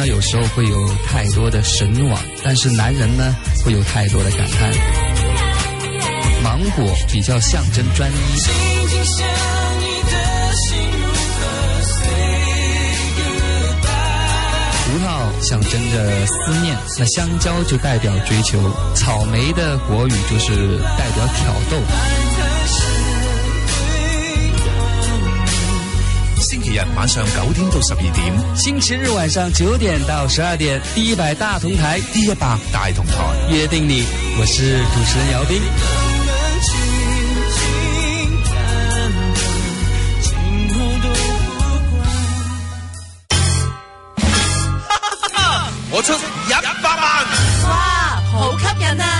那，有时候会有太多的神往，但是男人呢，会有太多的感叹。芒果比较象征专一。葡萄象征着思念，那香蕉就代表追求，草莓的国语就是代表挑逗。星期日晚上九点到十二点，星期日晚上九点到十二点，第一百大同台第一百大同台，约定你，我是主持人姚斌。我出一百万，哇，好吸引啊！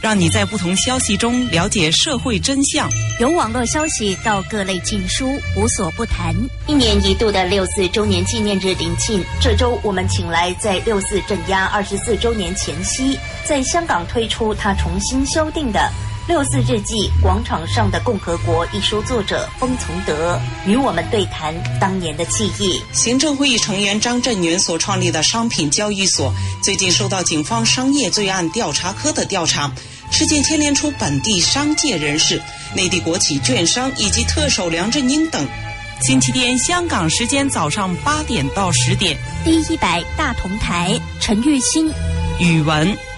让你在不同消息中了解社会真相。由网络消息到各类禁书，无所不谈。一年一度的六四周年纪念日临近，这周我们请来在六四镇压二十四周年前夕，在香港推出他重新修订的《六四日记：广场上的共和国》一书作者封从德与我们对谈当年的记忆。行政会议成员张振元所创立的商品交易所，最近受到警方商业罪案调查科的调查，事件牵连出本地商界人士、内地国企券商以及特首梁振英等。星期天香港时间早上八点到十点，第一百大同台，陈玉欣、语文